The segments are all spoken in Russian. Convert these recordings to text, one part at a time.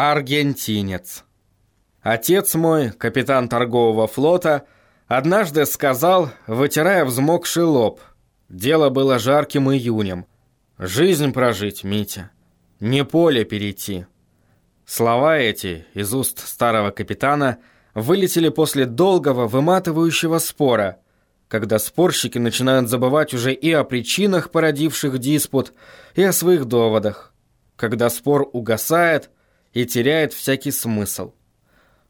Аргентинец. Отец мой, капитан торгового флота, однажды сказал, вытирая взмокший лоб. Дело было жарким июнем. «Жизнь прожить, Митя, не поле перейти». Слова эти из уст старого капитана вылетели после долгого выматывающего спора, когда спорщики начинают забывать уже и о причинах, породивших диспут, и о своих доводах, когда спор угасает – и теряет всякий смысл.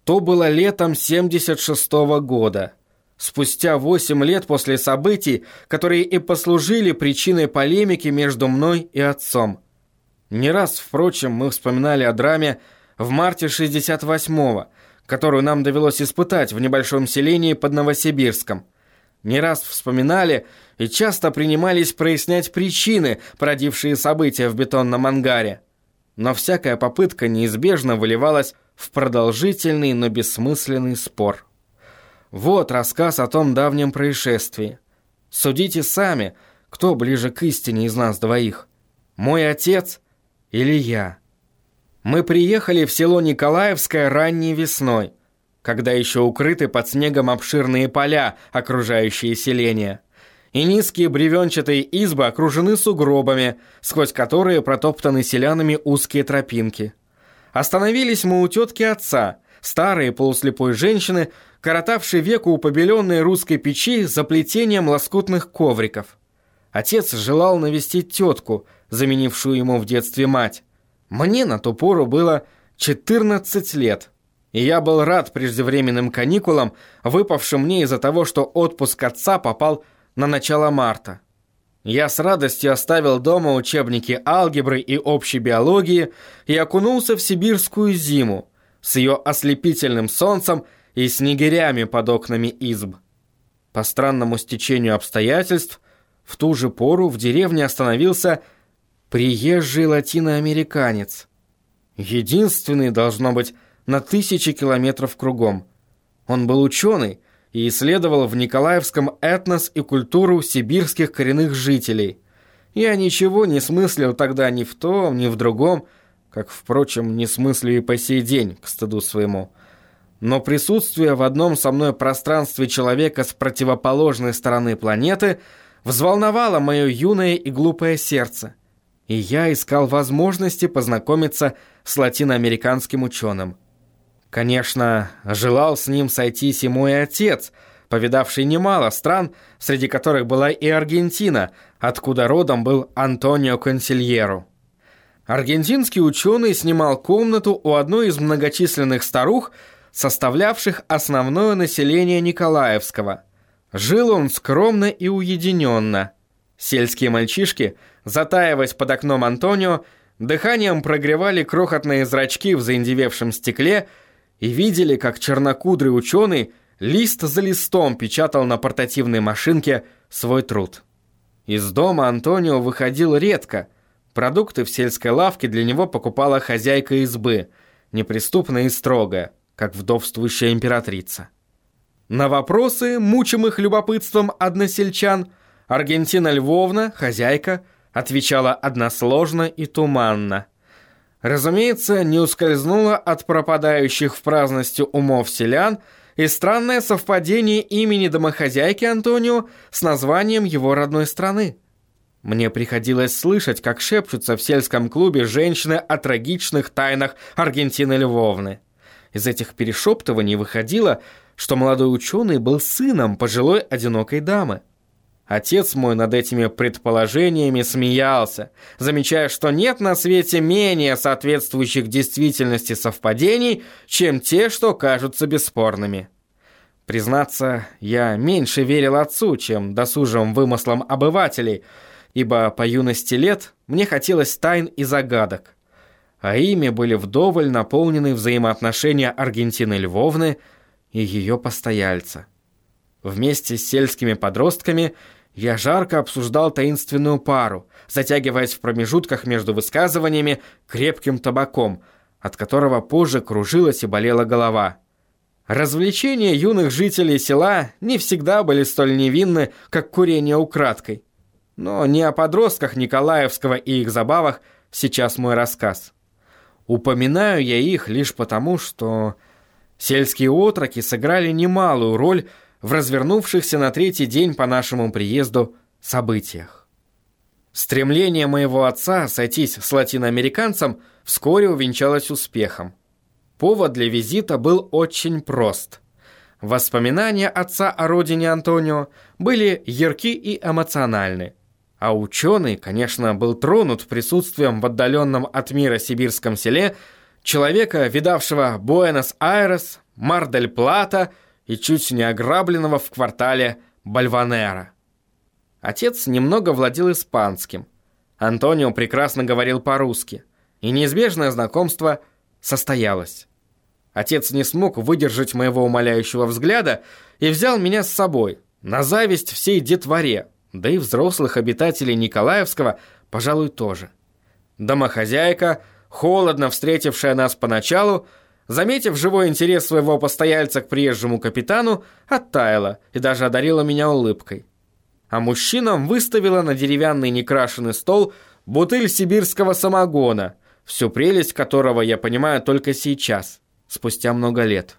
То было летом 76 -го года, спустя 8 лет после событий, которые и послужили причиной полемики между мной и отцом. Не раз, впрочем, мы вспоминали о драме в марте 68-го, которую нам довелось испытать в небольшом селении под Новосибирском. Не раз вспоминали и часто принимались прояснять причины, породившие события в бетонном ангаре но всякая попытка неизбежно выливалась в продолжительный, но бессмысленный спор. Вот рассказ о том давнем происшествии. Судите сами, кто ближе к истине из нас двоих. Мой отец или я? Мы приехали в село Николаевское ранней весной, когда еще укрыты под снегом обширные поля, окружающие селение и низкие бревенчатые избы окружены сугробами, сквозь которые протоптаны селянами узкие тропинки. Остановились мы у тетки отца, старой полуслепой женщины, коротавшей веку у побеленной русской печи за плетением лоскутных ковриков. Отец желал навестить тетку, заменившую ему в детстве мать. Мне на ту пору было 14 лет, и я был рад преждевременным каникулам, выпавшим мне из-за того, что отпуск отца попал на начало марта. Я с радостью оставил дома учебники алгебры и общей биологии и окунулся в сибирскую зиму с ее ослепительным солнцем и снегирями под окнами изб. По странному стечению обстоятельств, в ту же пору в деревне остановился приезжий латиноамериканец. Единственный, должно быть, на тысячи километров кругом. Он был ученый, и исследовал в Николаевском этнос и культуру сибирских коренных жителей. Я ничего не смыслил тогда ни в том, ни в другом, как, впрочем, не смыслю и по сей день, к стыду своему. Но присутствие в одном со мной пространстве человека с противоположной стороны планеты взволновало мое юное и глупое сердце. И я искал возможности познакомиться с латиноамериканским ученым. Конечно, желал с ним сойтись и мой отец, повидавший немало стран, среди которых была и Аргентина, откуда родом был Антонио Консильеро. Аргентинский ученый снимал комнату у одной из многочисленных старух, составлявших основное население Николаевского. Жил он скромно и уединенно. Сельские мальчишки, затаиваясь под окном Антонио, дыханием прогревали крохотные зрачки в заиндевевшем стекле – и видели, как чернокудрый ученый лист за листом печатал на портативной машинке свой труд. Из дома Антонио выходил редко. Продукты в сельской лавке для него покупала хозяйка избы, неприступная и строгая, как вдовствующая императрица. На вопросы, мучимых любопытством односельчан, Аргентина Львовна, хозяйка, отвечала односложно и туманно – Разумеется, не ускользнуло от пропадающих в праздности умов селян и странное совпадение имени домохозяйки Антонио с названием его родной страны. Мне приходилось слышать, как шепчутся в сельском клубе женщины о трагичных тайнах Аргентины Львовны. Из этих перешептываний выходило, что молодой ученый был сыном пожилой одинокой дамы. Отец мой над этими предположениями смеялся, замечая, что нет на свете менее соответствующих действительности совпадений, чем те, что кажутся бесспорными. Признаться, я меньше верил отцу, чем досужим вымыслам обывателей, ибо по юности лет мне хотелось тайн и загадок. А ими были вдоволь наполнены взаимоотношения Аргентины Львовны и ее постояльца. Вместе с сельскими подростками – я жарко обсуждал таинственную пару, затягиваясь в промежутках между высказываниями крепким табаком, от которого позже кружилась и болела голова. Развлечения юных жителей села не всегда были столь невинны, как курение украдкой. Но не о подростках Николаевского и их забавах сейчас мой рассказ. Упоминаю я их лишь потому, что сельские отроки сыграли немалую роль в развернувшихся на третий день по нашему приезду событиях. Стремление моего отца сойтись с латиноамериканцем вскоре увенчалось успехом. Повод для визита был очень прост. Воспоминания отца о родине Антонио были ярки и эмоциональны. А ученый, конечно, был тронут присутствием в отдаленном от мира сибирском селе человека, видавшего Буэнос-Айрес, Мар-дель-Плата и чуть не ограбленного в квартале Бальванера. Отец немного владел испанским. Антонио прекрасно говорил по-русски, и неизбежное знакомство состоялось. Отец не смог выдержать моего умоляющего взгляда и взял меня с собой, на зависть всей детворе, да и взрослых обитателей Николаевского, пожалуй, тоже. Домохозяйка, холодно встретившая нас поначалу, заметив живой интерес своего постояльца к приезжему капитану, оттаяла и даже одарила меня улыбкой. А мужчинам выставила на деревянный некрашенный стол бутыль сибирского самогона, всю прелесть которого я понимаю только сейчас, спустя много лет.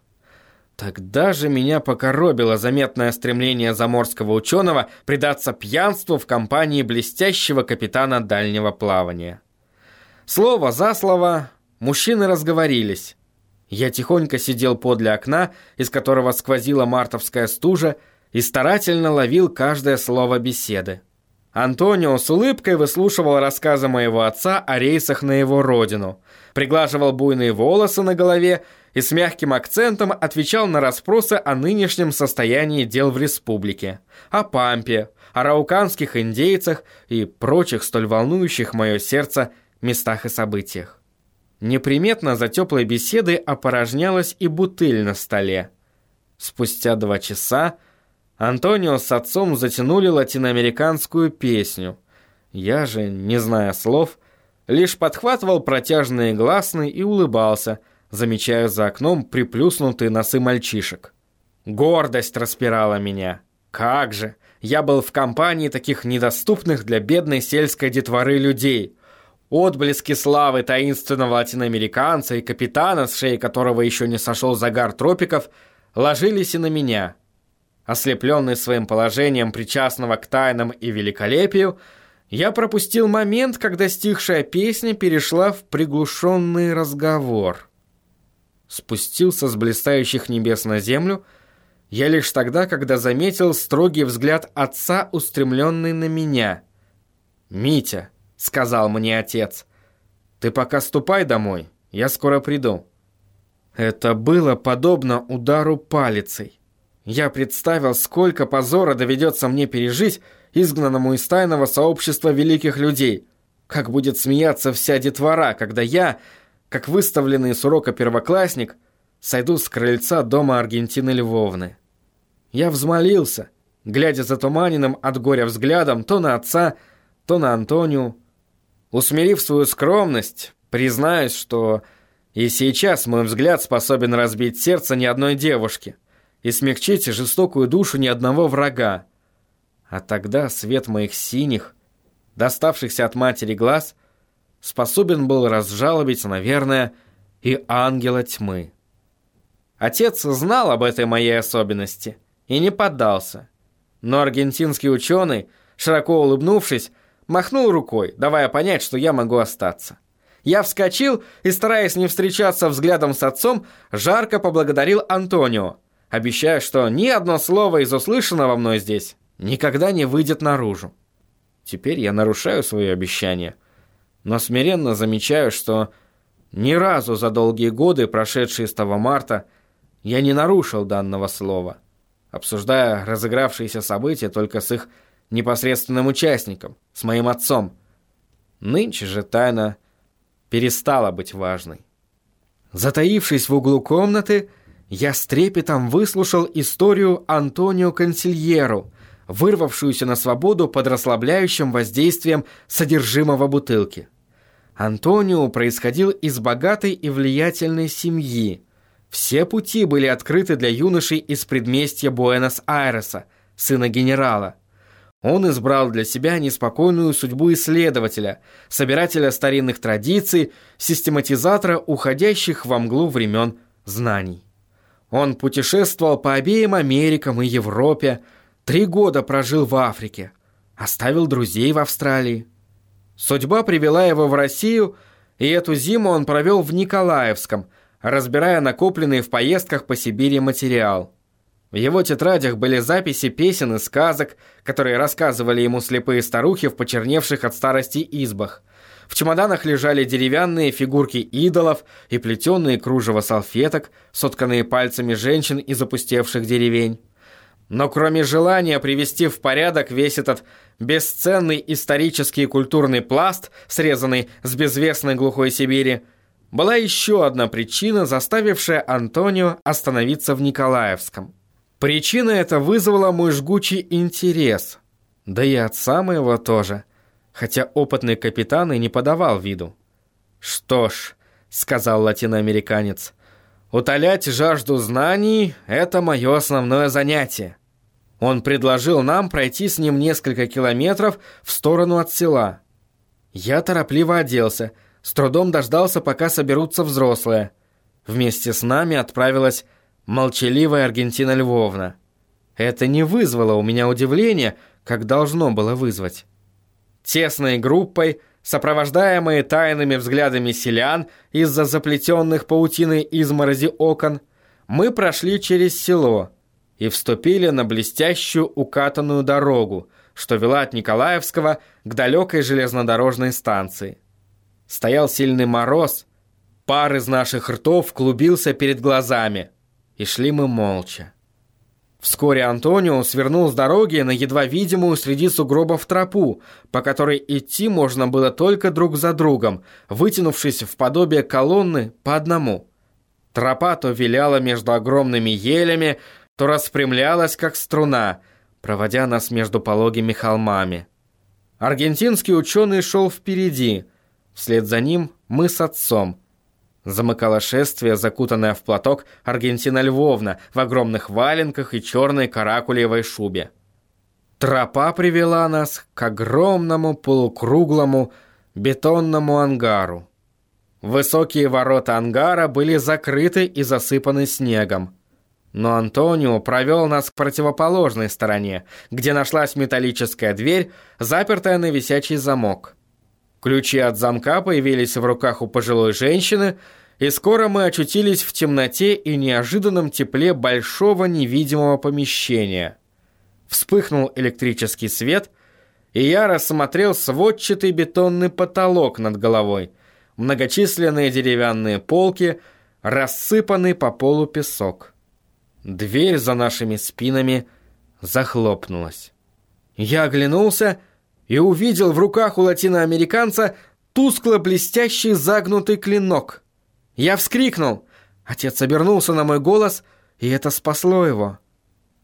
Тогда же меня покоробило заметное стремление заморского ученого предаться пьянству в компании блестящего капитана дальнего плавания. Слово за слово мужчины разговорились. Я тихонько сидел подле окна, из которого сквозила мартовская стужа, и старательно ловил каждое слово беседы. Антонио с улыбкой выслушивал рассказы моего отца о рейсах на его родину, приглаживал буйные волосы на голове и с мягким акцентом отвечал на расспросы о нынешнем состоянии дел в республике, о Пампе, о рауканских индейцах и прочих столь волнующих мое сердце местах и событиях. Неприметно за теплой беседой опорожнялась и бутыль на столе. Спустя два часа Антонио с отцом затянули латиноамериканскую песню. Я же, не зная слов, лишь подхватывал протяжные гласные и улыбался – замечая за окном приплюснутые носы мальчишек. Гордость распирала меня. Как же! Я был в компании таких недоступных для бедной сельской детворы людей. Отблески славы таинственного латиноамериканца и капитана, с шеи которого еще не сошел загар тропиков, ложились и на меня. Ослепленный своим положением причастного к тайнам и великолепию, я пропустил момент, когда стихшая песня перешла в приглушенный разговор спустился с блистающих небес на землю, я лишь тогда, когда заметил строгий взгляд отца, устремленный на меня. «Митя», — сказал мне отец, — «ты пока ступай домой, я скоро приду». Это было подобно удару палицей. Я представил, сколько позора доведется мне пережить изгнанному из тайного сообщества великих людей. Как будет смеяться вся детвора, когда я, как выставленный с урока первоклассник, сойду с крыльца дома Аргентины Львовны. Я взмолился, глядя затуманенным от горя взглядом то на отца, то на Антонию. Усмирив свою скромность, признаюсь, что и сейчас мой взгляд способен разбить сердце ни одной девушки и смягчить жестокую душу ни одного врага. А тогда свет моих синих, доставшихся от матери глаз, способен был разжалобить, наверное, и ангела тьмы. Отец знал об этой моей особенности и не поддался. Но аргентинский ученый, широко улыбнувшись, махнул рукой, давая понять, что я могу остаться. Я вскочил и, стараясь не встречаться взглядом с отцом, жарко поблагодарил Антонио, обещая, что ни одно слово из услышанного мной здесь никогда не выйдет наружу. Теперь я нарушаю свое обещание – но смиренно замечаю, что ни разу за долгие годы, прошедшие с того марта, я не нарушил данного слова, обсуждая разыгравшиеся события только с их непосредственным участником, с моим отцом. Нынче же тайна перестала быть важной. Затаившись в углу комнаты, я с трепетом выслушал историю Антонио Консильеру, вырвавшуюся на свободу под расслабляющим воздействием содержимого бутылки. Антонио происходил из богатой и влиятельной семьи. Все пути были открыты для юношей из предместья Буэнос-Айреса, сына генерала. Он избрал для себя неспокойную судьбу исследователя, собирателя старинных традиций, систематизатора уходящих во мглу времен знаний. Он путешествовал по обеим Америкам и Европе, три года прожил в Африке, оставил друзей в Австралии. Судьба привела его в Россию, и эту зиму он провел в Николаевском, разбирая накопленный в поездках по Сибири материал. В его тетрадях были записи песен и сказок, которые рассказывали ему слепые старухи в почерневших от старости избах. В чемоданах лежали деревянные фигурки идолов и плетеные кружева салфеток, сотканные пальцами женщин из опустевших деревень. Но кроме желания привести в порядок весь этот бесценный исторический и культурный пласт, срезанный с безвестной глухой Сибири, была еще одна причина, заставившая Антонио остановиться в Николаевском. Причина эта вызвала мой жгучий интерес. Да и отца моего тоже. Хотя опытный капитан и не подавал виду. «Что ж», — сказал латиноамериканец, — «утолять жажду знаний — это мое основное занятие». Он предложил нам пройти с ним несколько километров в сторону от села. Я торопливо оделся, с трудом дождался, пока соберутся взрослые. Вместе с нами отправилась молчаливая Аргентина Львовна. Это не вызвало у меня удивления, как должно было вызвать. Тесной группой, сопровождаемые тайными взглядами селян из-за заплетенных паутиной изморози окон, мы прошли через село и вступили на блестящую укатанную дорогу, что вела от Николаевского к далекой железнодорожной станции. Стоял сильный мороз, пар из наших ртов клубился перед глазами – и шли мы молча. Вскоре Антонио свернул с дороги на едва видимую среди сугробов тропу, по которой идти можно было только друг за другом, вытянувшись в подобие колонны по одному. Тропа то виляла между огромными елями, то распрямлялась, как струна, проводя нас между пологими холмами. Аргентинский ученый шел впереди, вслед за ним мы с отцом – Замыкало шествие, закутанная в платок Аргентина Львовна в огромных валенках и черной каракулевой шубе. Тропа привела нас к огромному полукруглому бетонному ангару. Высокие ворота ангара были закрыты и засыпаны снегом. Но Антонио провел нас к противоположной стороне, где нашлась металлическая дверь, запертая на висячий замок. Ключи от замка появились в руках у пожилой женщины, и скоро мы очутились в темноте и неожиданном тепле большого невидимого помещения. Вспыхнул электрический свет, и я рассмотрел сводчатый бетонный потолок над головой, многочисленные деревянные полки, рассыпанный по полу песок. Дверь за нашими спинами захлопнулась. Я оглянулся и увидел в руках у латиноамериканца тускло-блестящий загнутый клинок. Я вскрикнул. Отец обернулся на мой голос, и это спасло его.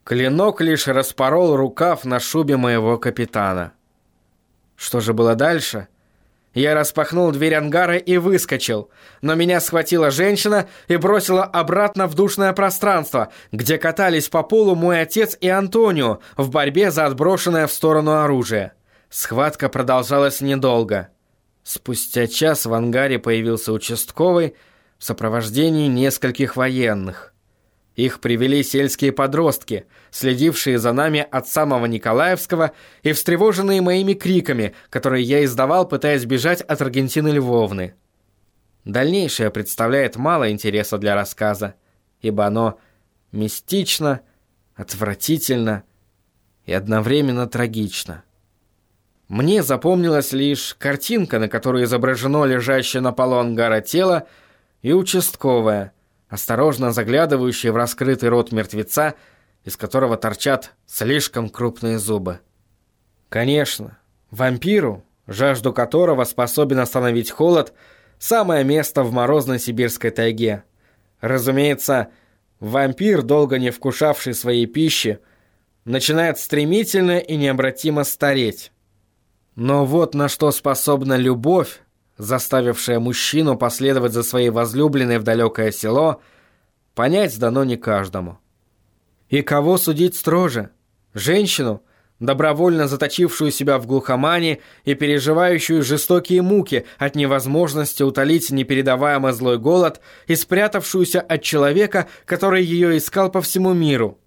Клинок лишь распорол рукав на шубе моего капитана. Что же было дальше? Я распахнул дверь ангара и выскочил, но меня схватила женщина и бросила обратно в душное пространство, где катались по полу мой отец и Антонио в борьбе за отброшенное в сторону оружие. Схватка продолжалась недолго. Спустя час в ангаре появился участковый в сопровождении нескольких военных. Их привели сельские подростки, следившие за нами от самого Николаевского и встревоженные моими криками, которые я издавал, пытаясь бежать от Аргентины Львовны. Дальнейшее представляет мало интереса для рассказа, ибо оно мистично, отвратительно и одновременно трагично. Мне запомнилась лишь картинка, на которой изображено лежащее на полу ангара тело, и участковая, осторожно заглядывающая в раскрытый рот мертвеца, из которого торчат слишком крупные зубы. Конечно, вампиру, жажду которого способен остановить холод, самое место в морозной сибирской тайге. Разумеется, вампир, долго не вкушавший своей пищи, начинает стремительно и необратимо стареть. Но вот на что способна любовь, заставившая мужчину последовать за своей возлюбленной в далекое село, понять дано не каждому. И кого судить строже? Женщину, добровольно заточившую себя в глухомане и переживающую жестокие муки от невозможности утолить непередаваемый злой голод и спрятавшуюся от человека, который ее искал по всему миру.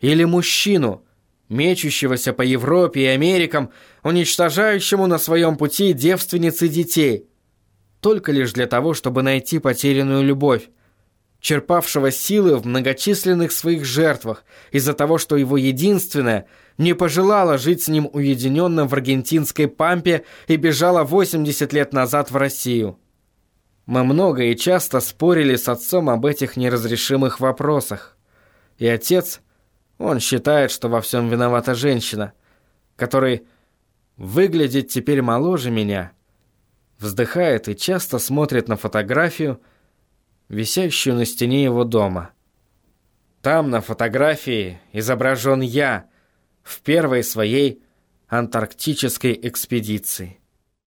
Или мужчину, мечущегося по Европе и Америкам, уничтожающему на своем пути девственниц и детей, только лишь для того, чтобы найти потерянную любовь, черпавшего силы в многочисленных своих жертвах из-за того, что его единственная не пожелала жить с ним уединенно в аргентинской пампе и бежала 80 лет назад в Россию. Мы много и часто спорили с отцом об этих неразрешимых вопросах. И отец, он считает, что во всем виновата женщина, который выглядит теперь моложе меня, вздыхает и часто смотрит на фотографию, висящую на стене его дома. Там на фотографии изображен я в первой своей антарктической экспедиции.